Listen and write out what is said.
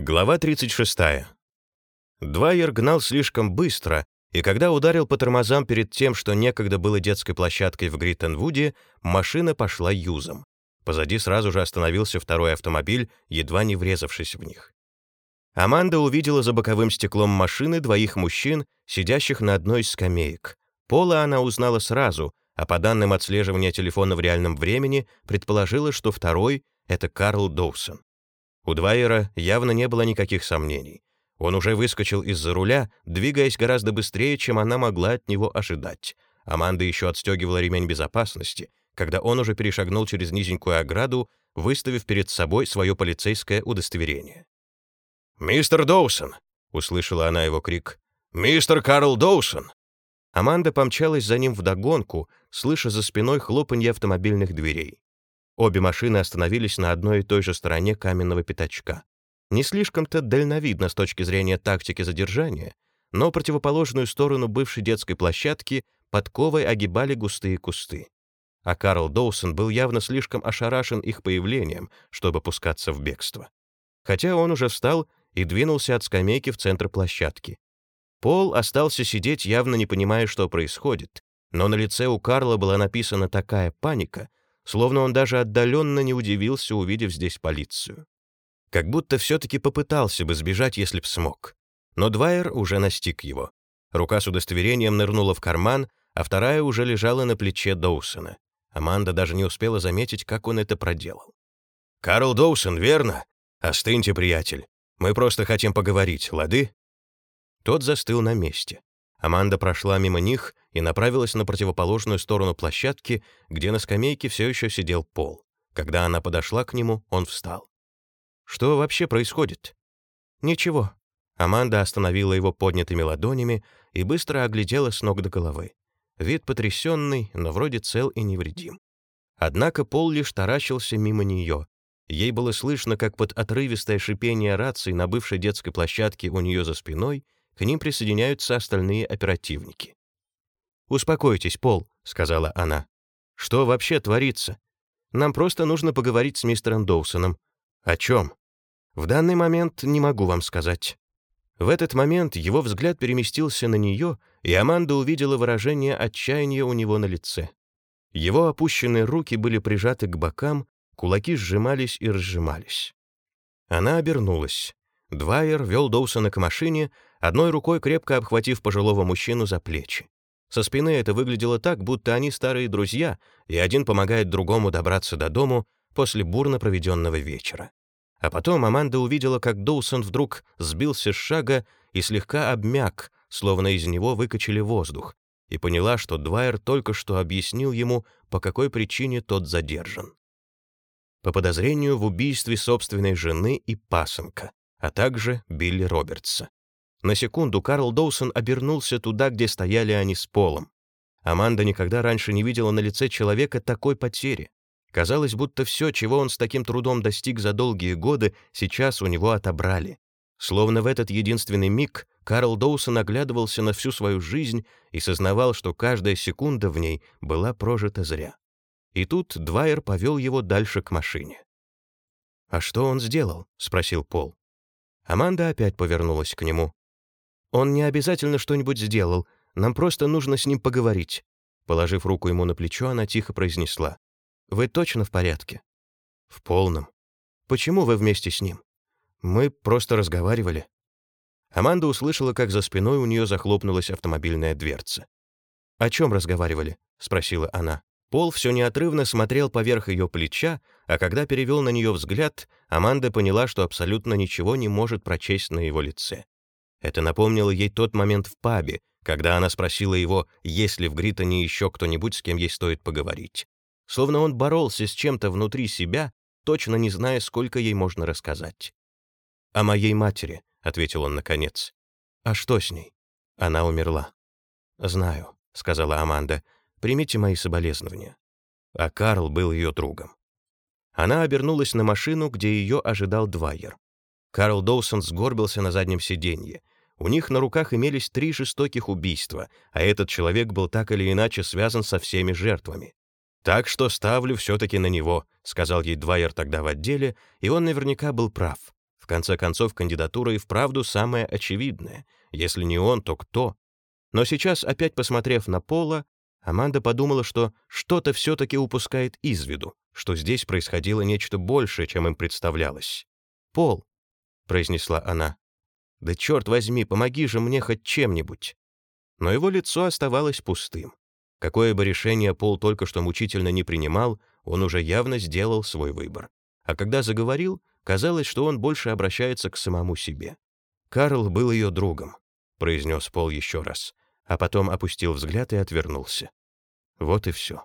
Глава 36. Двайер гнал слишком быстро, и когда ударил по тормозам перед тем, что некогда было детской площадкой в Гриттенвуде, машина пошла юзом. Позади сразу же остановился второй автомобиль, едва не врезавшись в них. Аманда увидела за боковым стеклом машины двоих мужчин, сидящих на одной из скамеек. Пола она узнала сразу, а по данным отслеживания телефона в реальном времени предположила, что второй — это Карл Доусон. У Двайера явно не было никаких сомнений. Он уже выскочил из-за руля, двигаясь гораздо быстрее, чем она могла от него ожидать. Аманда еще отстегивала ремень безопасности, когда он уже перешагнул через низенькую ограду, выставив перед собой свое полицейское удостоверение. «Мистер Доусон!» — услышала она его крик. «Мистер Карл Доусон!» Аманда помчалась за ним вдогонку, слыша за спиной хлопанье автомобильных дверей. Обе машины остановились на одной и той же стороне каменного пятачка. Не слишком-то дальновидно с точки зрения тактики задержания, но противоположную сторону бывшей детской площадки подковой огибали густые кусты. А Карл Доусон был явно слишком ошарашен их появлением, чтобы пускаться в бегство. Хотя он уже встал и двинулся от скамейки в центр площадки. Пол остался сидеть, явно не понимая, что происходит, но на лице у Карла была написана такая паника, словно он даже отдаленно не удивился, увидев здесь полицию. Как будто все-таки попытался бы сбежать, если б смог. Но Двайер уже настиг его. Рука с удостоверением нырнула в карман, а вторая уже лежала на плече Доусона. Аманда даже не успела заметить, как он это проделал. «Карл Доусон, верно? Остыньте, приятель. Мы просто хотим поговорить, лады?» Тот застыл на месте. Аманда прошла мимо них и направилась на противоположную сторону площадки, где на скамейке все еще сидел Пол. Когда она подошла к нему, он встал. «Что вообще происходит?» «Ничего». Аманда остановила его поднятыми ладонями и быстро оглядела с ног до головы. Вид потрясенный, но вроде цел и невредим. Однако Пол лишь таращился мимо нее. Ей было слышно, как под отрывистое шипение рации на бывшей детской площадке у нее за спиной — к ним присоединяются остальные оперативники. «Успокойтесь, Пол», — сказала она. «Что вообще творится? Нам просто нужно поговорить с мистером Доусоном. О чем? В данный момент не могу вам сказать». В этот момент его взгляд переместился на нее, и Аманда увидела выражение отчаяния у него на лице. Его опущенные руки были прижаты к бокам, кулаки сжимались и разжимались. Она обернулась. Двайер вел Доусона к машине, одной рукой крепко обхватив пожилого мужчину за плечи. Со спины это выглядело так, будто они старые друзья, и один помогает другому добраться до дому после бурно проведенного вечера. А потом Аманда увидела, как Доусон вдруг сбился с шага и слегка обмяк, словно из него выкачали воздух, и поняла, что Двайер только что объяснил ему, по какой причине тот задержан. По подозрению в убийстве собственной жены и пасынка, а также Билли Робертса. На секунду Карл Доусон обернулся туда, где стояли они с Полом. Аманда никогда раньше не видела на лице человека такой потери. Казалось, будто все, чего он с таким трудом достиг за долгие годы, сейчас у него отобрали. Словно в этот единственный миг Карл Доусон оглядывался на всю свою жизнь и сознавал, что каждая секунда в ней была прожита зря. И тут Двайер повел его дальше к машине. «А что он сделал?» — спросил Пол. Аманда опять повернулась к нему. Он не обязательно что-нибудь сделал, нам просто нужно с ним поговорить». Положив руку ему на плечо, она тихо произнесла. «Вы точно в порядке?» «В полном. Почему вы вместе с ним?» «Мы просто разговаривали». Аманда услышала, как за спиной у нее захлопнулась автомобильная дверца. «О чем разговаривали?» — спросила она. Пол все неотрывно смотрел поверх ее плеча, а когда перевел на нее взгляд, Аманда поняла, что абсолютно ничего не может прочесть на его лице. Это напомнило ей тот момент в пабе, когда она спросила его, есть ли в Гритоне еще кто-нибудь, с кем ей стоит поговорить. Словно он боролся с чем-то внутри себя, точно не зная, сколько ей можно рассказать. «О моей матери», — ответил он наконец. «А что с ней?» «Она умерла». «Знаю», — сказала Аманда. «Примите мои соболезнования». А Карл был ее другом. Она обернулась на машину, где ее ожидал Двайер. Карл Доусон сгорбился на заднем сиденье. У них на руках имелись три жестоких убийства, а этот человек был так или иначе связан со всеми жертвами. «Так что ставлю все-таки на него», — сказал ей Двайер тогда в отделе, и он наверняка был прав. В конце концов, кандидатура и вправду самая очевидная. Если не он, то кто? Но сейчас, опять посмотрев на Пола, Аманда подумала, что что-то все-таки упускает из виду, что здесь происходило нечто большее, чем им представлялось. «Пол», — произнесла она, — «да черт возьми, помоги же мне хоть чем-нибудь». Но его лицо оставалось пустым. Какое бы решение Пол только что мучительно не принимал, он уже явно сделал свой выбор. А когда заговорил, казалось, что он больше обращается к самому себе. «Карл был ее другом», — произнес Пол еще раз, а потом опустил взгляд и отвернулся. Вот и все.